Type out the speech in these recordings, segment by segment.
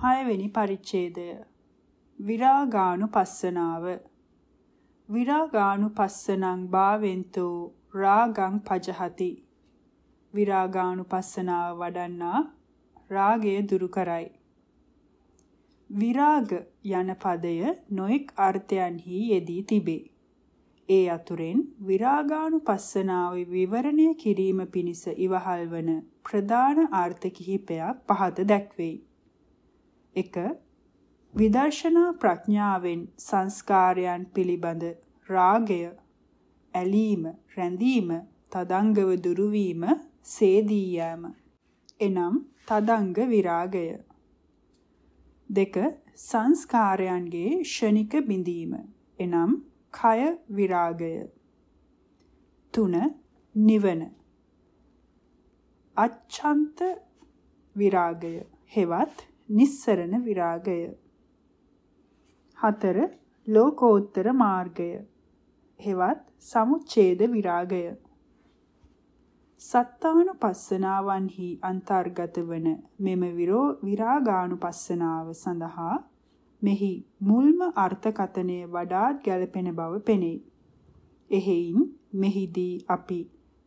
6වෙනි පරිච්ඡේදය. විරාගානුපස්සනාව. විරාගානුපස්සනං භාවෙන්තෝ රාගං පජහති. විරාගානුපස්සනාව වඩන්නා රාගය දුරු කරයි. විරාග යන පදය නොඑක් අර්ථයන්හි යෙදී තිබේ. ඒ අතුරෙන් විරාගානුපස්සනාව විවරණය කිරීම පිණිස ඉවහල් වන ප්‍රධාන අර්ථ කිහිපයක් පහත දැක්වෙයි 1. විදර්ශනා ප්‍රඥාවෙන් සංස්කාරයන් පිළිබඳ රාගය ඇලීම රැඳීම තදංගව දුරු වීම සේදී යාම. එනම් තදංග විරාගය. දෙක. සංස්කාරයන්ගේ ෂණික බිඳීම. එනම් කය විරාගය. තුන. නිවන. අච්ඡන්ත විරාගය. හෙවත් නිස්සරණ විරාගය. 4. ලෝකෝත්තර මාර්ගය. හෙවත් සමුච්ඡේද විරාගය. සත්තානුපස්සනාවන්හි අන්තර්ගත වන මෙම විරාගානුපස්සනාව සඳහා මෙහි මුල්ම අර්ථකතනය වඩාත් ගැළපෙන බව පෙනේ. එහෙයින් මෙහිදී අපි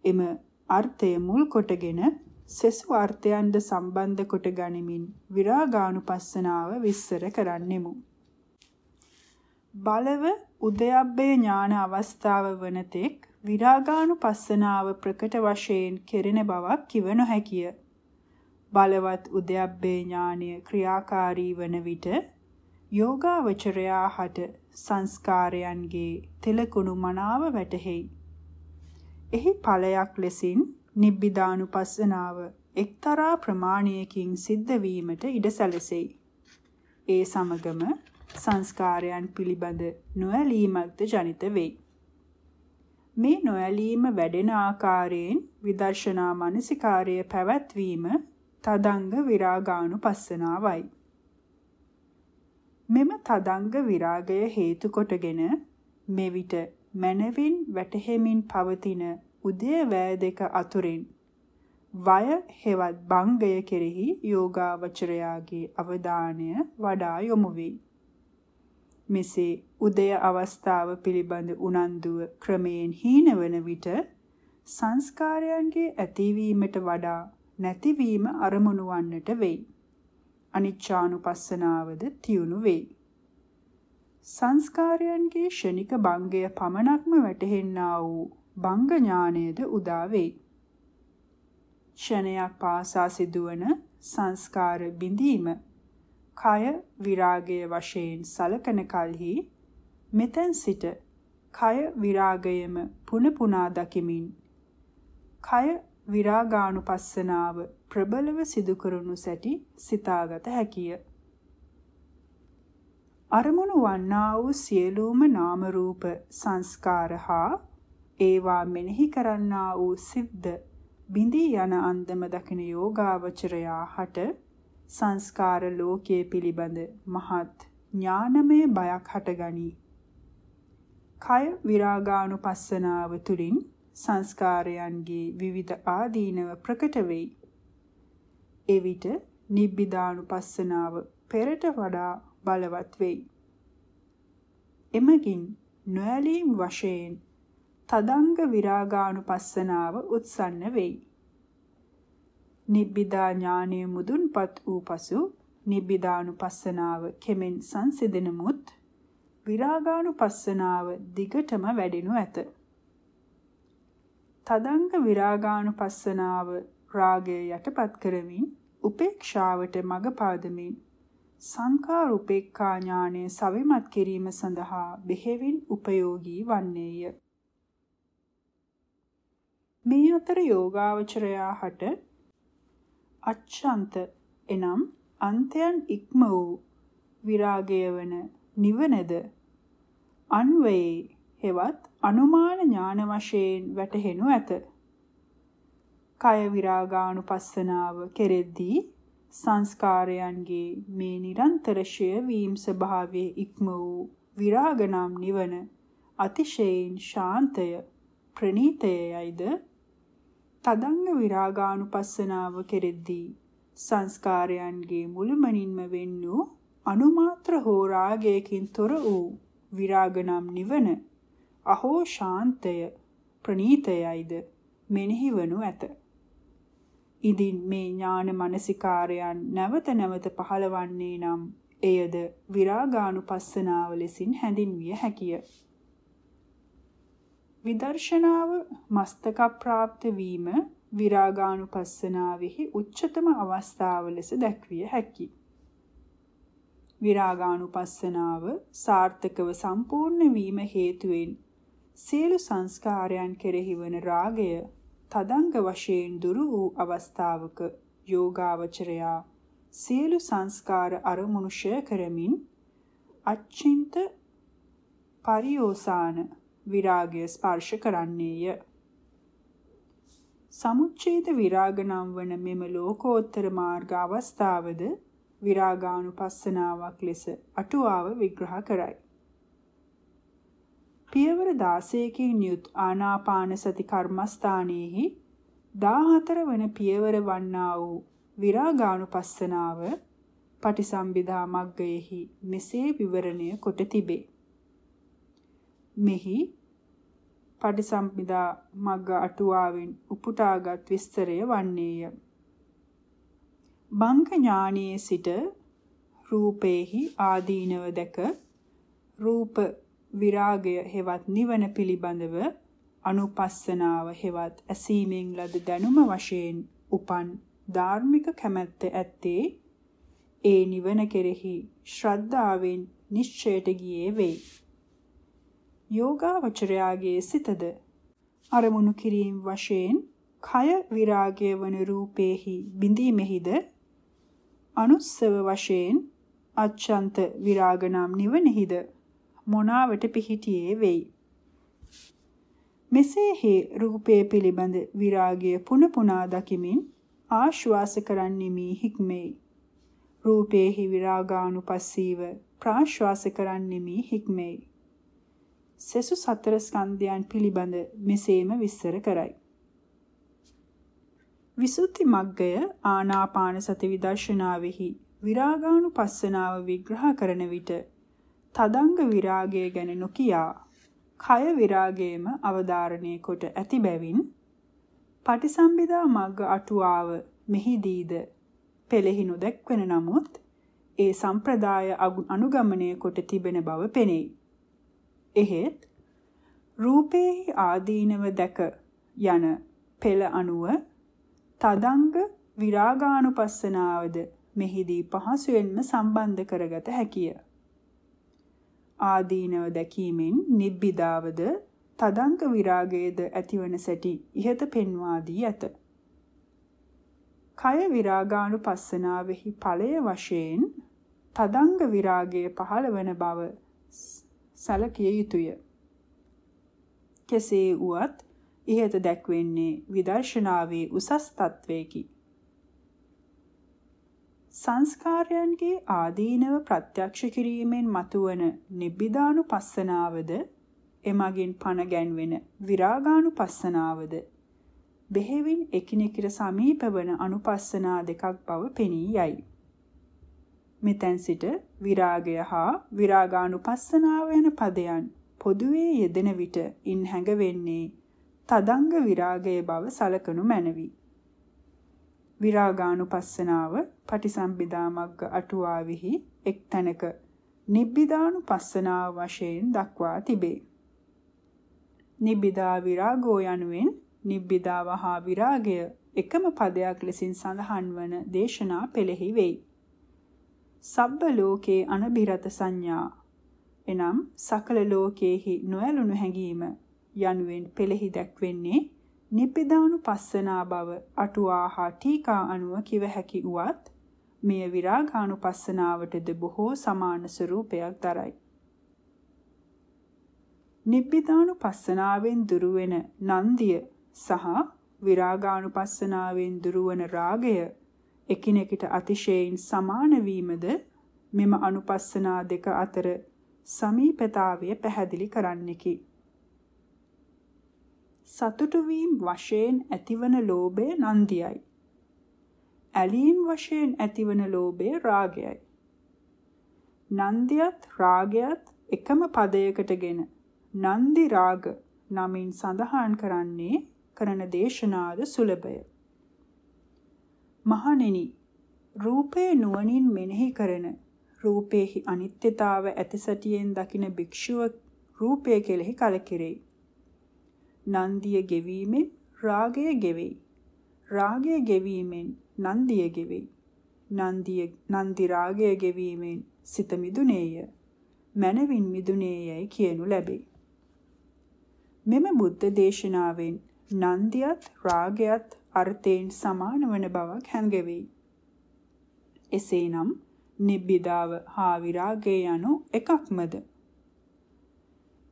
එම අර්ථය මුල් කොටගෙන සෙසු අර්ථයන්ද සම්බන්ධ කොට ගනිමින් විරාගානුපස්සනාව විස්තර කරන්නෙමු. බලව උදයබ්බේ ඥාන අවස්ථාව වනතෙක් විරාගානුපස්සනාව ප්‍රකට වශයෙන් කෙරෙන බවක් කිව නොහැකිය. බලවත් උදයබ්බේ ඥානය ක්‍රියාකාරී වන විට යෝගාවචරයා හට සංස්කාරයන්ගේ තෙලකුණු මනාව වැටහෙයි. එහි ඵලයක් ලෙසින් නිබ්බිදානුපස්සනාව එක්තරා ප්‍රමාණයකින් සිද්ධ වීමට ඉඩ සැලසෙයි. ඒ සමගම සංස්කාරයන් පිළිබඳ නොඇලීමක්ද ජනිත වෙයි. මේ නොඇලීම වැඩෙන ආකාරයෙන් විදර්ශනා මානසිකාර්ය පැවැත්වීම තදංග විරාගානුපස්සනාවයි. මෙම තදංග විරාගය හේතු කොටගෙන මෙවිට මනවින් වැටහෙමින් පවතින උදේවැය දෙක අතුරින් වය හෙවත් භංගය කෙරෙහි යෝගාවචරයාගේ අවධානය වඩා යොමු වෙයි. මෙසේ උදය අවස්ථාව පිළිබඳ උනන්දුව ක්‍රමයෙන් හීනවන විට සංස්කාරයන්ගේ ඇතිවීමට වඩා නැතිවීම අරමුණු වන්නට වෙයි. අනිච්චානුපස්සනාවද තියුණු වෙයි. සංස්කාරයන්ගේ ෂණික භංගය පමණක්ම වැටහෙන්නා වූ භංග ඥානයේද උදා වෙයි. ක්ෂණයක් පාසා සිදුවන සංස්කාර බිඳීම කය විරාගයේ වශයෙන් සලකන කලෙහි මෙතෙන් සිට කය විරාගයම පුන පුනා දකිමින් කය විරාගානුපස්සනාව ප්‍රබලව සිදු කරනු සැටි සිතාගත හැකිය. අරමුණු වන්නා වූ සියලුම නාම රූප සංස්කාර හා ඒවා මෙනෙහි කරන්නා වූ සිද්ද බිඳී යන අන්දම දකින යෝගාවචරයා හට සංස්කාර ලෝකයේ පිළිබඳ මහත් ඥානමය බයක් හටගනී. කය විරාගානුපස්සනාව තුළින් සංස්කාරයන්ගේ විවිධ ආදීනව ප්‍රකට වෙයි. එවිට නිබ්බිදානුපස්සනාව පෙරට වඩා බලවත් වෙයි. එමගින් නොඇලීම් වශයෙන් තදංග විරාගානුපස්සනාව උත්සන්න වෙයි. නිබ්බිදා ඥානය මුදුන්පත් වූ පසු නිබ්බිදානුපස්සනාව කෙමෙන් සංසිඳෙනමුත් විරාගානුපස්සනාව දිගටම වැඩෙනු ඇත. තදංග විරාගානුපස්සනාව රාගය යටපත් කරමින් උපේක්ෂාවට මඟ පාදමින් සංඛාර උපේක්ඛා ඥානය සවිමත් කිරීම සඳහා බෙහෙවින් උපයෝගී වන්නේය. මේ අතර යෝගාවචරයා හට අච්ඡන්ත එනම් අන්තයන් ඉක්ම වූ විරාගය වන නිවනද අන්වයේ හෙවත් අනුමාන ඥාන වශයෙන් වැටහෙනු ඇත. කය විරාගානුපස්සනාව කෙරෙද්දී සංස්කාරයන්ගේ මේ නිරන්තරශය වීම ස්වභාවයේ ඉක්ම වූ විරාග නම් නිවන අතිශයින් ශාන්තය ප්‍රණීතයයිද තදංග විරාගානුපස්සනාව කෙරෙද්දී සංස්කාරයන්ගේ මුළුමනින්ම වෙන් වූ අනුමාත්‍ර හෝ රාගයකින් තොර වූ විරාග නම් නිවන අහෝ ශාන්තය ප්‍රණීතයයිද මෙනෙහි වනු ඇත. ඉදින් මේ ඥාන මනසිකාරයන් නැවත නැවත පහළවන්නේ නම් එයද විරාගානුපස්සනාව ලෙසින් හැඳින්විය හැකිය. විදර්ශනාව මස්තක ප්‍රාප්ත වීම විරාගානුපස්සනාවෙහි උච්චතම අවස්ථාව ලෙස දැක්විය හැකියි. විරාගානුපස්සනාව සාර්ථකව සම්පූර්ණ වීම හේතුවෙන් සියලු සංස්කාරයන් කෙරෙහි වන රාගය තදංග වශයෙන් දුරු වූ අවස්ථාවක යෝගාවචරයා සියලු සංස්කාර අරමුණු ෂය කරමින් අච්චින්ත පරියෝසාන විරාගය ස්පර්ශ කරන්නේය. සමුච්ඡේද විරාග නම් වන මෙම ලෝකෝත්තර මාර්ග අවස්ථාවද විරාගානුපස්සනාවක් ලෙස අටුවාව විග්‍රහ කරයි. පියවර 16කින් යුත් ආනාපාන සති කර්මස්ථානයේහි 14 වන පියවර වන්නා වූ විරාගානුපස්සනාව පටිසම්භිදා මග්ගයෙහි මෙසේ විවරණය කොට තිබේ. මෙහි පටිසම්භිදා මග්ග අටුවාවෙන් උපුටාගත් විස්තරය වන්නේය. බංක ඥානයේ සිට රූපේහි ආදීනව දැක රූප විරාගය හෙවත් නිවන පිළිබඳව අනුපස්සනාව හෙවත් ඇසීමෙන් ලද දැනුම වශයෙන් උපන් ධාර්මික කැමැත්ත ඇත්තේ ඒ නිවන කෙරෙහි ශ්‍රද්ධාවෙන් නිශ්චයට ගියේ වෙයි. යෝගාවචරයාගේ සිතද අරමුණු කිරීම වශයෙන් කය විරාගය වන රූපේහි බිඳීමෙහිද අනුස්සව වශයෙන් අච්ඡන්ත විරාග නම් නිවනෙහිද මොනාවට පිහිටියේ වෙයි. මෙසේ හේ රූපයේ පිළිබඳ විරාගය පුන පුනා දකිමින් ආශ්වාස කරන්නෙමි හික්මේ. රූපේහි විරාගානුපස්සීව ප්‍රාශ්වාස කරන්නෙමි හික්මේ. සසු සතර ස්කන්ධයන් පිළිබඳ මෙසේම විස්තර කරයි. විසුද්ධි මග්ගය ආනාපාන සති විදර්ශනාවෙහි විරාගානුපස්සනාව විග්‍රහ කරන විට තදංග විරාගය ගැන නොකියා කය විරාගයේම අවධාරණය කොට ඇති බැවින් පටිසම්භිදා මග්ග අටුවාව මෙහිදීද පෙළෙහි නොදැක්වෙන නමුත් ඒ සම්ප්‍රදාය අනුගමනය කොට තිබෙන බව පෙනෙයි. එහෙත් රූපේහි ආදීනව දැක යන පෙළ අනුව තදංග විරාගානුපස්සනාවද මෙහිදී පහසුවෙන්ම සම්බන්ධ කරගත හැකිය. ආදීනව දැකීමෙන් නිබ්බිදාවද තදංග විරාගයේද ඇතිවන සැටි ඉහත පෙන්වා දී ඇත. කය විරාගානුපස්සනාවෙහි ඵලය වශයෙන් තදංග විරාගයේ පහළ වන බව සැලකිය යුතුය. කෙසේ වුවත් ඉහත දැක්වෙන්නේ විදර්ශනාවේ උසස් තත්වයකි. සංස්කාරයන්ගේ ආදීනව ප්‍රත්‍යක්ෂ කිරීමෙන් මතුවන නිබ්බිදානුපස්සනාවද එමගින් පණ ගැන්වෙන විරාගානුපස්සනාවද බෙහෙවින් එකිනෙකට සමීප වන අනුපස්සනා දෙකක් බව පෙනී යයි. මෙතෙන් සිට විරාගය හා විරාගානුපස්සනාව යන පදයන් පොදුවේ යෙදෙන විට ඉන් හැඟවෙන්නේ තදංග විරාගයේ බව සලකනු මැනවි. විරාගානුපස්සනාව පටිසම්භිදා මග්ග අටුවාවෙහි එක් තැනක නිබ්බිදානුපස්සනාව වශයෙන් දක්වා තිබේ. නිබ්බිදා විරාගෝ යනුවෙන් නිබ්බිදාව හා විරාගය එකම පදයක් ලෙසින් සඳහන් වන දේශනා පෙළෙහි වෙයි. සබ්බ ලෝකේ අනබිරත සංඥා එනම් සකල ලෝකේහි නොඇලුණු හැඟීම යනුවෙන් පෙළෙහි දැක්වෙන්නේ නිබ්බිදානුපස්සනා බව අටුවා හා ටීකා අනුව කිව හැකි උවත් මෙය විරාගානුපස්සනාවටද බොහෝ සමාන ස්වරූපයක් දරයි. නිබ්බිදානුපස්සනාවෙන් දුරවෙන නන්දිය සහ විරාගානුපස්සනාවෙන් දුරවන රාගය එකිනෙකට අතිශයින් සමාන වීමද මෙම අනුපස්සනා දෙක අතර සමීපතාවය පැහැදිලි කරන්නකි. සතුටු වීම වශයෙන් ඇතිවන ලෝභය නන්දියයි. ඇලීම් වශයෙන් ඇතිවන ලෝභය රාගයයි. නන්දියත් රාගයත් එකම පදයකටගෙන නන්දි රාග නමින් සඳහන් කරන්නේ කරන දේශනාද සුලභය. මහණෙනි රූපේ නුවණින් මෙනෙහි කරන රූපේහි අනිත්‍යතාව ඇතිසටියෙන් දකින භික්ෂුව රූපය කෙලෙහි කලකිරේ. නන්දිය ගෙවීමෙන් රාගය ගෙවෙයි. රාගය ගෙවීමෙන් නන්දිය ගෙවෙයි. නන්දිය නන්දි රාගය ගෙවීමෙන් සිත මිදුනේය. මනවින් මිදුනේයයි කියනු ලැබේ. මෙම බුද්ධ දේශනාවෙන් නන්දියත් රාගයත් අර්ථයෙන් සමාන වන බවක් හැඟෙවෙයි. එසේනම් නිබ්බිදාව හා විරාගය යනු එකක්මද?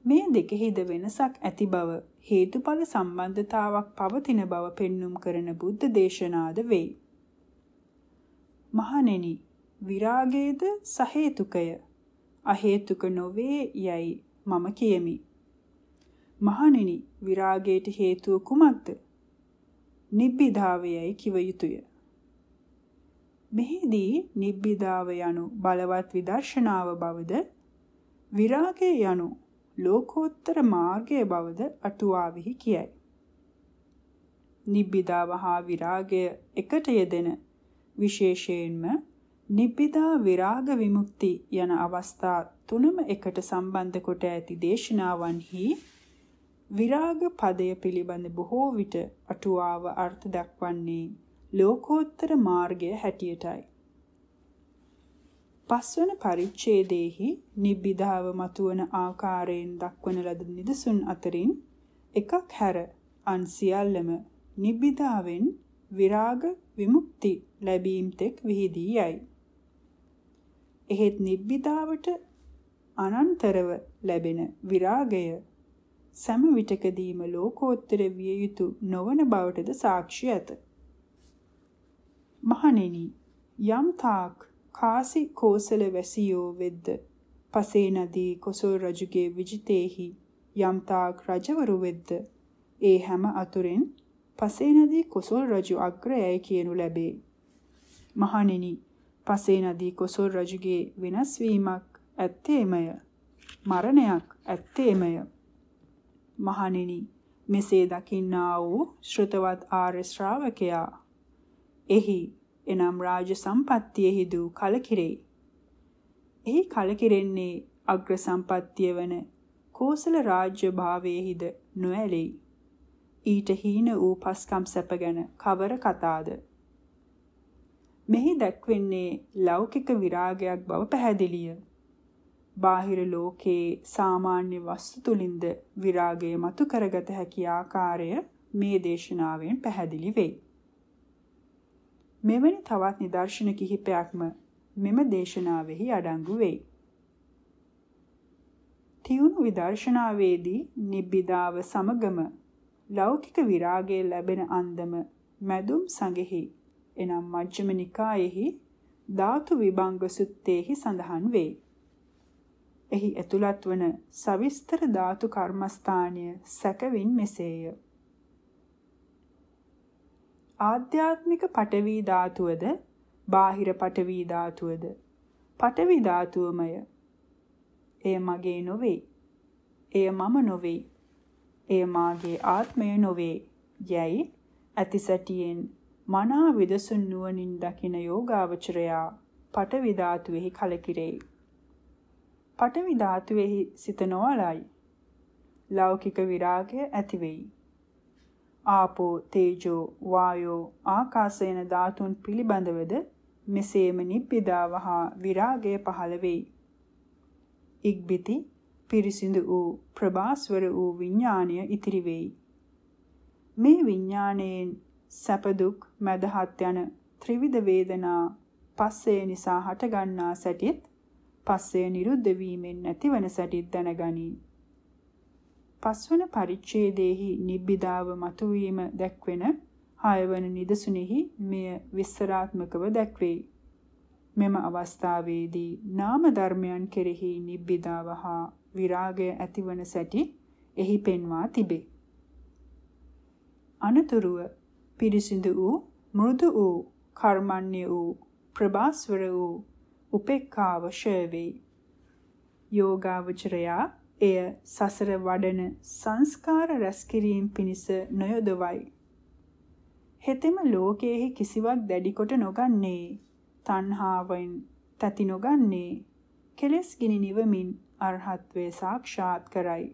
මේ දෙකෙහිද වෙනසක් ඇති බව හේතුඵල සම්බන්ධතාවක් පවතින බව පෙන්눔 කරන බුද්ධ දේශනාද වෙයි. මහණෙනි විරාගයේද සහේතුකය අහේතුක නොවේ යයි මම කියමි. මහණෙනි විරාගයට හේතුව කුමක්ද? නිබ්බිදාවයයි කිව යුතුය. මෙහිදී නිබ්බිදාව යනු බලවත් විදර්ශනාව බවද විරාගය යනු ලෝකෝත්තර මාර්ගය බවද අටුවාවෙහි කියයි. නිබ්බිදාව හා විරාගය එකට යෙදෙන විශේෂයෙන්ම නිබ්බිදා විරාග විමුක්ති යන අවස්ථා තුනම එකට සම්බන්ධ කොට ඇති දේශනාවන්හි විරාග පදය පිළිබඳ බොහෝ විට අටුවාව අර්ථ දක්වන්නේ ලෝකෝත්තර මාර්ගය හැටියටයි. පස්වන පරිච්ඡේදයේහි නිබ්බිදාව මතුවන ආකාරයෙන් දක්වන ලද නිදසුන් අතරින් එකක් හැර අන් සියල්ලම නිබ්බිදාවෙන් විරාග විමුක්ති ලැබීම් තෙක් විහිදී යයි. එහෙත් නිබ්බිදාවට අනන්තරව ලැබෙන විරාගය සෑම විටකදීම ලෝකෝත්තර විය යුතු නොවන බවටද සාක්ෂි ඇත. මහණෙනි යම් තාක් කාසි කෝසල වැසියෝ වෙද්ද පසේ නදී කොසල් රජුගේ විජිතේහි යම්තාක් රජවරු වෙද්ද ඒ හැම අතුරෙන් පසේ නදී කොසල් රජු අග්‍රයයි කියනු ලැබේ. මහණෙනි පසේ නදී කොසල් රජුගේ වෙනස් වීමක් ඇත්තේමය. මරණයක් ඇත්තේමය. මහණෙනි මෙසේ දකින්නා වූ ශ්‍රතවත් ආර්ය ශ්‍රාවකයා එහි එනම් රාජ සම්පත්තියෙහිදු කලකිරේ. එහි කලකිරෙන්නේ අග්‍ර සම්පත්තිය වන කෝසල රාජ්‍ය භාවයේහිද නොඇලෙයි. ඊට හීන වූ පස්කම් සැප ගැන කවර කතාද? මෙහි දැක්වෙන්නේ ලෞකික විරාගයක් බව පැහැදිලිය. බාහිර ලෝකයේ සාමාන්‍ය වස්තු තුලින්ද විරාගය මතු කරගත හැකි ආකාරය මේ දේශනාවෙන් පැහැදිලි වෙයි. මෙවැනි තවත් නිදර්ශන කිහිපයක්ම මෙම දේශනාවෙහි අඩංගු වෙයි. තියුණු විදර්ශනාවේදී නිබ්බිදාව සමගම ලෞකික විරාගය ලැබෙන අන්දම මැදුම් සංගෙහි එනම් මජ්ක්‍ධිම නිකායෙහි ධාතු විභංග සුත්තේහි සඳහන් වේ. එහි ඇතුළත් වන සවිස්තර ධාතු කර්මස්ථානය සැකවින් මෙසේය. ආධ්‍යාත්මික පටවි ධාතුවද බාහිර පටවි ධාතුවද පටවි ධාතුවමය. එය මගේ නොවේ. එය මම නොවේ. එය මාගේ ආත්මය නොවේ. යැයි ඇතිසැටියෙන් මනා විදසුන් නුවණින් දකින යෝගාවචරයා පටවි ධාතුවේහි කලකිරේ. පටවි ධාතුවේහි සිත නොවලයි. ලෞකික විරාගය ඇති වෙයි. ආපෝ තේජෝ වායෝ ආකාශයන ධාතුන් පිළිබඳවද මෙසේම නිබ්බිදාව හා විරාගය පහළ වෙයි. ඉක්බිති පිරිසිදු වූ ප්‍රභාස්වර වූ විඥාණය ඉතිරි වෙයි. මේ විඥාණයෙන් සැප දුක් මදහත් යන ත්‍රිවිධ වේදනා පස්සේ නිසා හටගන්නා සැටිත් පස්සේ නිරුද්ධ වීමෙන් නැතිවන සැටිත් දැනගනී. පස්වන පරිච්ඡේදයේහි නිබ්බිදාව මතුවීම දැක්වෙන හයවන නිදසුනේහි මෙය විස්තරාත්මකව දැක්වේ. මෙම අවස්ථාවේදී නාම ධර්මයන් කෙරෙහි නිබ්බිදාව හා විරාගය ඇතිවන සැටි එහි පෙන්වා තිබේ. අනතුරුව පිරිසිදු වූ මෘදු වූ කර්මන්නේ වූ ප්‍රභාස්වර වූ උපේක්ඛාව ෂය යෝගාවචරයා එය සසර වඩන සංස්කාර රැස්කිරීම පිණිස නොයොදවයි. හෙතෙම ලෝකයේහි කිසිවක් දැඩි කොට නොගන්නේ තණ්හාවෙන් තැති නොගන්නේ කෙලස් ගිනි නිවමින් අරහත්වේ සාක්ෂාත් කරයි.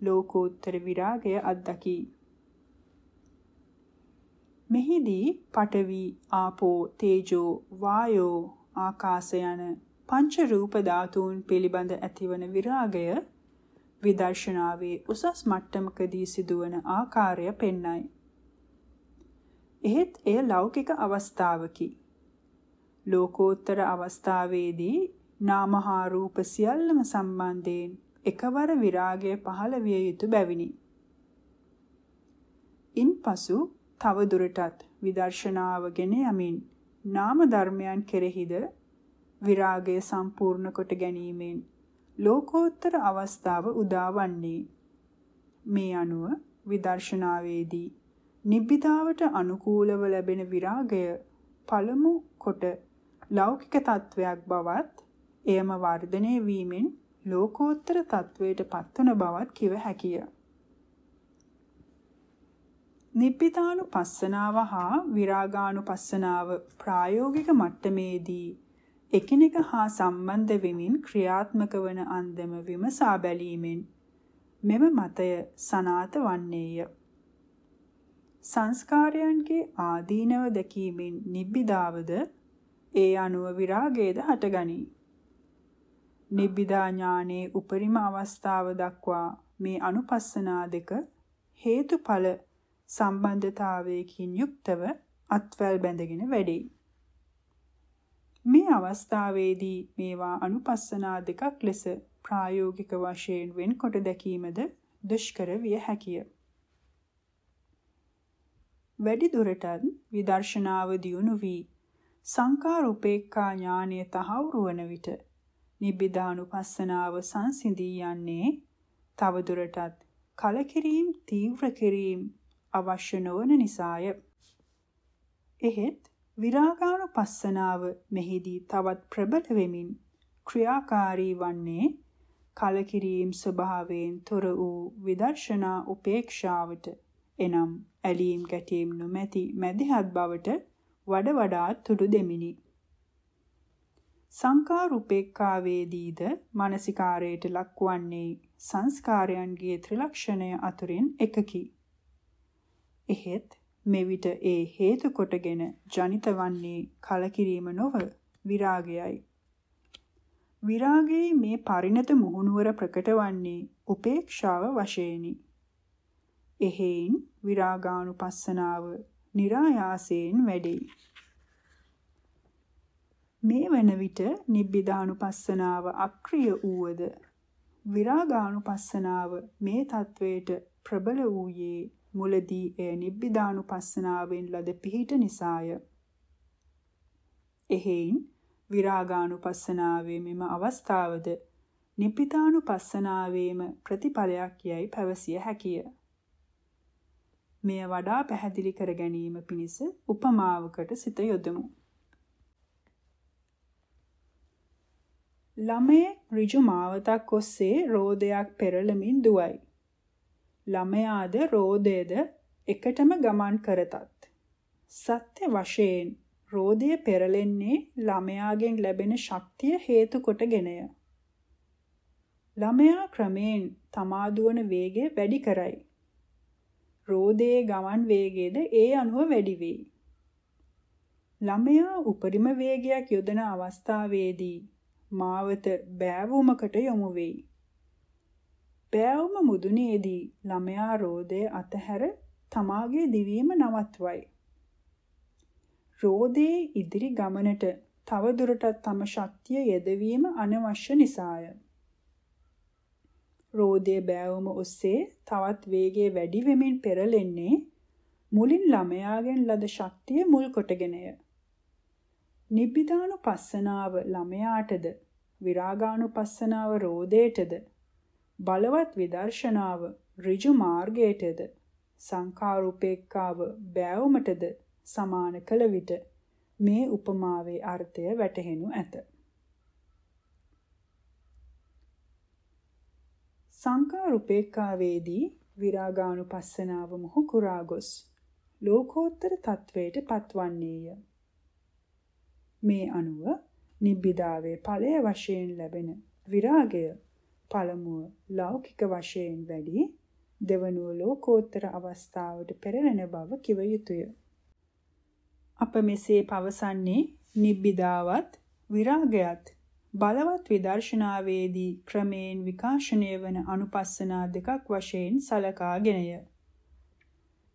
ලෝකෝත්තර විරාගය අත්දකි. මෙහිදී පඨවි, ආපෝ, තේජෝ, වායෝ, ආකාශ යන පංච රූප ධාතුන් පිළිබඳ ඇතිවන විරාගය විදර්ශනාවේ උසස් මට්ටමකදී සිදුවන ආකාරය පෙන්වයි. එහෙත් එය ලෞකික අවස්ථාවකි. ලෝකෝත්තර අවස්ථාවේදී නාමහා රූප සියල්ලම සම්බන්ධයෙන් එකවර විරාගය පහළ විය යුතු බැවිනි. ඉන්පසු තව දුරටත් විදර්ශනාව ගෙන යමින් නාම ධර්මයන් කෙරෙහිද විරාගය සම්පූර්ණ කොට ගැනීමෙන් ලෝකෝත්තර අවස්ථාව උදාවන්නේ මේ අනුව විදර්ශනාවේදී නිබ්බිදාවට අනුකූලව ලැබෙන විරාගය පළමු කොට ලෞකික තත්වයක් බවත් එයම වර්ධනය වීමෙන් ලෝකෝත්තර තත්වයට පත්වන බවත් කිව හැකිය. නිබ්බිතානුපස්සනාව හා විරාගානුපස්සනාව ප්‍රායෝගික මට්ටමේදී එකිනෙක හා සම්බන්ධ වෙමින් ක්‍රියාත්මක වන අන්දම විමසා බැලීමෙන් මෙම මතය සනාත වන්නේය. සංස්කාරයන්ගේ ආදීනව දැකීමෙන් නිබ්බිදාවද ඒ අනුව විරාගයේද හටගනී. නිබ්බිදා ඥානයේ උපරිම අවස්ථාව දක්වා මේ අනුපස්සනා දෙක හේතුඵල සම්බන්ධතාවයකින් යුක්තව අත්වැල් බැඳගෙන වැඩේ. මේ අවස්ථාවේදී මේවා අනුපස්සනා දෙකක් ලෙස ප්‍රායෝගික වශයෙන් වෙන්කොට දැකීමද දුෂ්කර විය හැකිය. වැඩි දුරටත් විදර්ශනාව දියුණු වී සංකාර උපේක්ඛා ඥානය තහවුරු වන විට නිබ්බිදානුපස්සනාව සංසිඳී යන්නේ තවදුරටත් කලකිරීම තීව්‍ර කිරීම අවශ්‍ය නොවන නිසාය. එහෙත් විරාගානුපස්සනාව මෙහිදී තවත් ප්‍රබල වෙමින් ක්‍රියාකාරී වන්නේ කලකිරීම ස්වභාවයෙන් තොර වූ විදර්ශනා උපේක්ෂාවට එනම් ඇලීම් ගැටීම් නොමැති මැදිහත් බවට වඩ වඩාත් තුඩු දෙමිනි. සංකාර උපේක්ඛාවේදීද මානසිකාරයට ලක්වන්නේ සංස්කාරයන්ගේ ත්‍රිලක්ෂණය අතුරින් එකකි. එහෙත් මෙවිට ඒ හේතු කොටගෙන ජනිත වන්නේ කලකිරීම නොව විරාගයයි. විරාගයේ මේ පරිණත මුහුණුවර ප්‍රකට වන්නේ උපේක්ෂාව වශයෙනි. එහෙයින් විරාගානුපස්සනාව નિરાයාසයෙන් වැඩේ. මේ වන විට නිබ්බිදානුපස්සනාව අක්‍රිය වූවද විරාගානුපස්සනාව මේ තත්වයට ප්‍රබල වූයේ මුලදී එය නිබ්බිදානුපස්සනාවෙන් ලද පිහිට නිසාය. එහෙයින් විරාගානුපස්සනාවේ මෙම අවස්ථාවද නිබ්බිදානුපස්සනාවේම ප්‍රතිඵලයක් යයි පැවසිය හැකිය. මෙය වඩා පැහැදිලි කර ගැනීම පිණිස උපමාවකට සිත යොදමු. ළමයෙක් ඍජු මාවතක් ඔස්සේ රෝදයක් පෙරළමින් දුවයි. ළමයාද රෝදයේද එකටම ගමන් කරතත්. සත්‍ය වශයෙන් රෝදය පෙරලෙන්නේ ළමයාගෙන් ලැබෙන ශක්තිය හේතු කොටගෙනය. ළමයා ක්‍රමයෙන් තමා දුවන වේගය වැඩි කරයි. රෝදයේ ගමන් වේගයද ඒ අනුව වැඩි වෙයි. ළමයා උපරිම වේගයක් යොදන අවස්ථාවේදී මාවත බෑවුමකට යොමු වෙයි. බෑවුම මුදුනේදී ළමයා රෝදය අතහැර තමාගේ දිවීම නවත්වයි. රෝදයේ ඉදිරි ගමනට තව දුරටත් තම ශක්තිය යෙදවීම අනවශ්‍ය නිසාය. රෝදයේ බෑවුම ඔස්සේ තවත් වේගය වැඩි වෙමින් පෙරලෙන්නේ මුලින් ළමයාගෙන් ලද ශක්තිය මුල් කොටගෙනය. නිබ්බිදානුපස්සනාව ළමයාටද විරාගානුපස්සනාව රෝදේටද බලවත් විදර්ශනාව ඍජු මාර්ගයටද සංඛාරූපේක්ඛාව බෑවුමටද සමාන කළ විට මේ උපමාවේ අර්ථය වැටහෙනු ඇත. සංකා රුපේක්ඛාවේදී විරාගානුපස්සනාව මොහු කුරා ගොස් ලෝකෝත්තර තත්වයට පත්වන්නේය. මේ අනුව නිබ්බිදාවේ ඵලය වශයෙන් ලැබෙන විරාගය පළමුව ලෞකික වශයෙන් වැඩි දෙවනුව ලෝකෝත්තර අවස්ථාවට පෙරලෙන බව කිව යුතුය. අප මෙසේ පවසන්නේ නිබ්බිදාවත් විරාගයත් බලවත් විදර්ශනාවේදී ක්‍රමයෙන් විකාශනය වන අනුපස්සනා දෙකක් වශයෙන් සලකාගෙනය.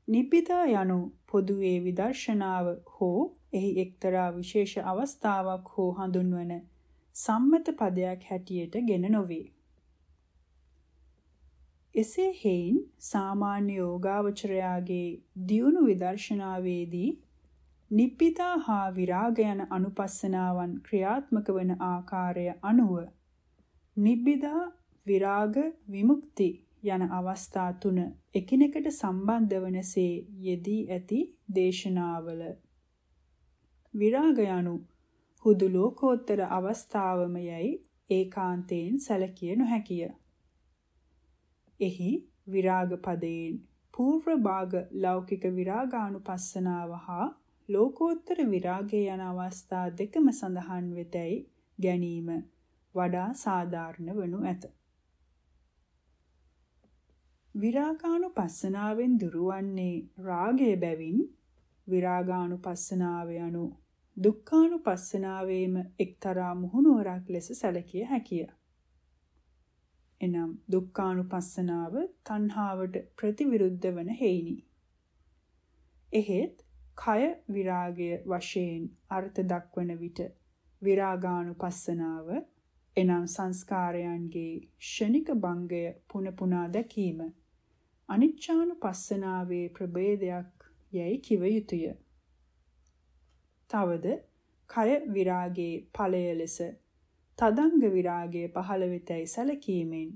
නිබ්බිදා යනු පොදුවේ විදර්ශනාව හෝ එහි එක්තරා විශේෂ අවස්ථාවක් හෝ හඳුන්වන සම්මත පදයක් හැටියට ගෙන නොවේ. එසේ හේයින් සාමාන්‍ය යෝගාවචරයාගේ දියුණු විදර්ශනාවේදී නිබ්බිදා හා විරාග යන අනුපස්සනාවන් ක්‍රියාත්මක වන ආකාරය අනුව නිබ්බිදා විරාග විමුක්ති යන අවස්ථා තුන එකිනෙකට සම්බන්ධ වනසේ යෙදී ඇති දේශනාවල විරාග යනු හුදු ලෝකෝත්තර අවස්ථාවම යයි ඒකාන්තයෙන් සැලකිය නොහැකිය. එහි විරාග පදයෙන් పూర్ව භාග ලෞකික විරාගානුපස්සනාව හා ලෝකෝත්තර විරාගය යන අවස්ථා දෙකම සඳහන් වෙතයි ගැනීම වඩා සාධාරණ වනු ඇත. විරාගානුපස්සනාවෙන් දුරවන්නේ රාගය බැවින් විරාගානුපස්සනාව යනු දුක්ඛානුපස්සනාවේම එක්තරා මුහුණුවරක් ලෙස සැලකිය හැකිය. එනම් දුක්ඛානුපස්සනාව තණ්හාවට ප්‍රතිවිරුද්ධ වන හේිනි. එහෙත් කය විරාගය වශයෙන් අර්ථ දක්වන විට විරාගානුපස්සනාව එනම් සංස්කාරයන්ගේ ෂණික භංගය පුන පුනා දැකීම අනිච්චානුපස්සනාවේ ප්‍රභේදයක් යයි කිව යුතුය. තවද කය විරාගයේ ඵලය ලෙස තදංග විරාගයේ පහළ වෙතයි සැලකීමෙන්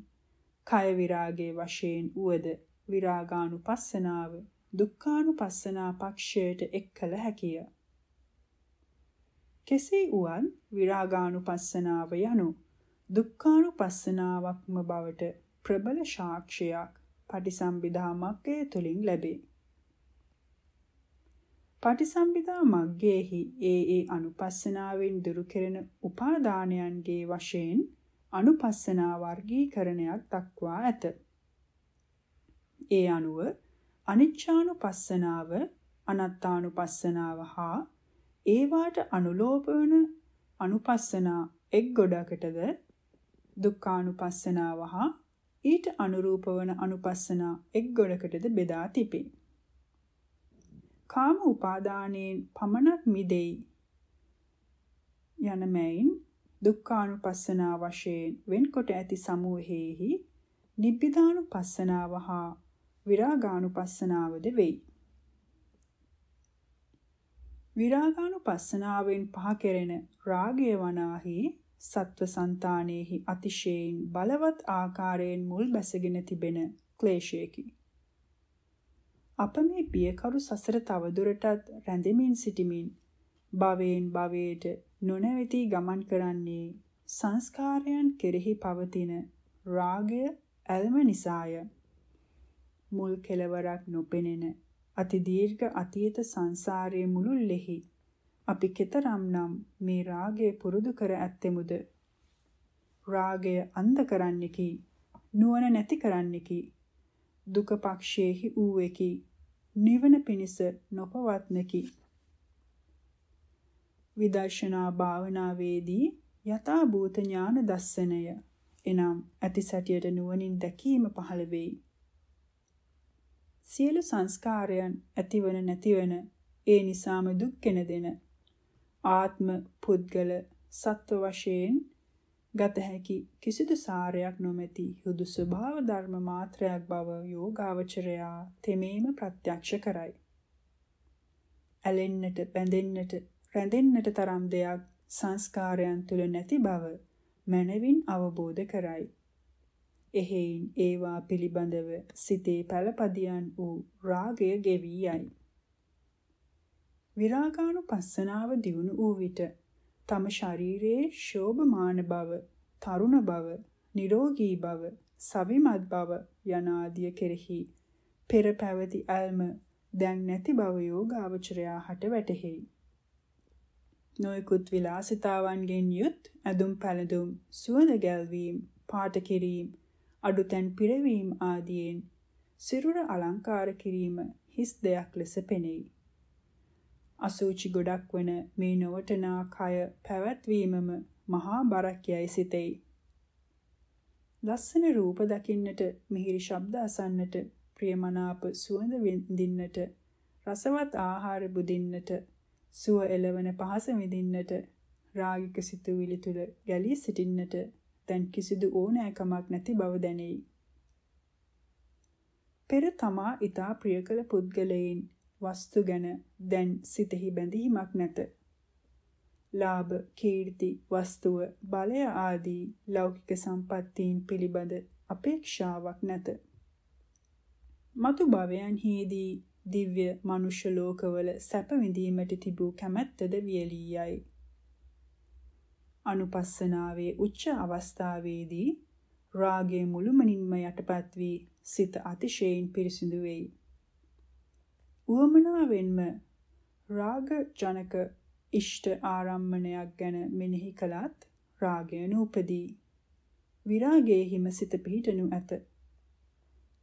කය විරාගයේ වශයෙන් උවද විරාගානුපස්සනාව දුක්ඛානුපස්සනා පක්ෂයට එක් කළ හැකිය. කෙසේ වුවත් විරාගානුපස්සනාව යනු දුක්ඛානුපස්සනාවක්ම බවට ප්‍රබල සාක්ෂියක් පටිසම්භිදා මග්ගය තුලින් ලැබේ. පටිසම්භිදා මග්ගයේහි ඒ ඒ අනුපස්සනාවෙන් දුරු කෙරෙන උපාදානයන්ගේ වශයෙන් අනුපස්සනා වර්ගීකරණයක් දක්වා ඇත. ඒ අනුව අනිච්චානුපස්සනාව අනත්තානුපස්සනාව හා ඒවාට අනුලෝප වන අනුපස්සනා එක් ගොඩකටද දුක්ඛානුපස්සනාව හා ඊට අනුරූප වන අනුපස්සනා එක් ගොඩකටද බෙදා තිබේ. කාම උපාදානයෙන් පමණක් මිදෙයි යන මෙයින් දුක්ඛානුපස්සනා වශයෙන් වෙන්කොට ඇති සමූහෙහි නිබ්බිදානුපස්සනාව හා විරාගානුපස්සනාවද වෙයි. විරාගානුපස්සනාවෙන් පහ කෙරෙන රාගය වනාහි සත්ව సంతානෙහි අතිශයින් බලවත් ආකාරයෙන් මුල් බැසගෙන තිබෙන ක්ලේශයකි. අප මේ පියකරු සසර තවදුරටත් රැඳෙමින් සිටිමින් භවයෙන් භවයට නොනැවතී ගමන් කරන්නේ සංස්කාරයන් කෙරෙහි පවතින රාගය ඇල්ම නිසාය. මුල් කෙලවරක් නොපෙනෙන අති දීර්ඝ අතීත සංසාරයේ මුළුල්ලෙහි අපි කෙතරම්නම් මේ රාගය පුරුදු කර ඇත්තෙමුද රාගය අන්ධ කරන්නෙකි නුවණ නැති කරන්නෙකි දුක පක්ෂයේහි ඌවෙකි නිවන පිණිස නොපවත්නකි විදර්ශනා භාවනාවේදී යථා භූත ඥාන දස්සනය එනම් ඇති සැටියට නුවණින් දැකීම පහළ වෙයි. සියලු සංස්කාරයන් ඇතිවන නැතිවන ඒ නිසාම දුක්ගෙන දෙන. ආත්ම පුද්ගල සත්ව වශයෙන් ගත හැකි කිසිදු සාරයක් නොමැති හුදු ස්වභාව ධර්ම මාත්‍රයක් බව යෝගාවචරයා තෙමේම ප්‍රත්‍යක්ෂ කරයි. ඇලෙන්නට, බැඳෙන්නට, රැඳෙන්නට තරම් දෙයක් සංස්කාරයන් තුල නැති බව මනවින් අවබෝධ කරයි. එහෙයින් ඒවා පිළිබඳව සිතේ පළපදියන් වූ රාගය ගෙවී යයි. විරාගානුපස්සනාව දියුණු වූ විට තම ශරීරයේ ශෝභමාන බව, තරුණ බව, නිරෝගී බව, සවිමත් බව යන ආදිය කෙරෙහි පෙර පැවති අල්ම දැන් නැති බව යෝගාවචරයා හට වැටහෙයි. නොයෙකුත් විලාසිතාවන්ගෙන් යුත් ඇඳුම් පැළඳුම් සුවඳ ගැල්වීම පාට කිරීම අඩුතැන් පිරවීම ආදියෙන් සිරුර අලංකාර කිරීම හිස් දෙයක් ලෙස පෙනෙයි. අසූචි ගොඩක් වන මේ නොවටනා කය පැවැත්වීමම මහා බරක් යයි සිතෙයි. ලස්සන රූප දකින්නට, මිහිරි ශබ්ද අසන්නට, ප්‍රියමනාප සුවඳ විඳින්නට, රසවත් ආහාර බුදින්නට, සුව එළවන පහස විඳින්නට, රාගික සිතුවිලි තුල ගැලී සිටින්නට දැන් කිසිදු ඕනෑකමක් නැති බව දැනෙයි. පෙර තමා ඊතා ප්‍රිය කළ පුද්ගලයන් වස්තු ගැන දැන් සිතෙහි බැඳීමක් නැත. ලාභ, කීර්ති, වස්තුව, බලය ආදී ලෞකික සම්පත්තීන් පිළිබඳ අපේක්ෂාවක් නැත. මතු භවයන්හිදී දිව්‍ය මනුෂ්‍ය ලෝකවල සැප විඳීමට තිබූ කැමැත්තද වියලී යයි. අනුපස්සනාවේ උච්ච අවස්ථාවේදී රාගයේ මුළුමනින්ම යටපත් වී සිත අතිශයින් පිරිසිදු වෙයි. උවමනාවෙන්ම රාග ජනක ඉෂ්ට ආරම්මණයක් ගැන මෙනෙහි කළත් රාගය නූපදී. විරාගයේ හිම සිත පිහිටනු ඇත.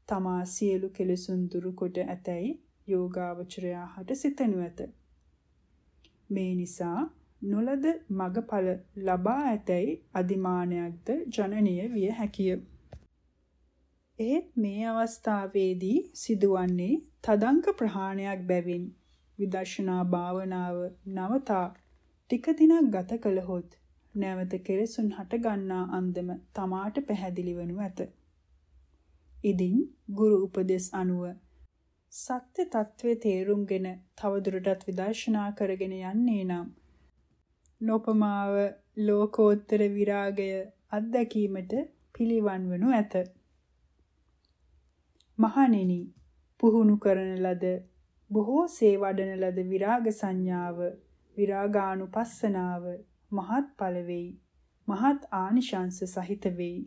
තමා සියලු කෙලෙසුන් දුරු කොට ඇතැයි යෝගාවචරයා හට සිතනු ඇත. මේ නිසා නොලද මගඵල ලබා ඇතැයි අදිමානයක්ද ජනනීය විය හැකිය. ඒත් මේ අවස්ථාවේදී සිදුවන්නේ තදංක ප්‍රහාණයක් බැවින් විදර්ශනා භාවනාව නවතා ටික දිනක් ගත කළහොත් නැවත කෙලෙසුන් හටගන්නා අන්දම තමාට පැහැදිලි වනු ඇත. ඉදින් ගුරු උපදෙස් අනුව සත්‍ය తත්වයේ තේරුම්ගෙන තවදුරටත් විදර්ශනා කරගෙන යන්නේ නම් නොපමාව ලෝකෝත්තර විරාගය අත්දැකීමට පිළිවන් වනු ඇත. මහණෙනි පුහුණු කරන ලද බොහෝ සේ වඩන ලද විරාග සංඥාව විරාගානුපස්සනාව මහත් ඵල වෙයි මහත් ආනිශංස සහිත වෙයි.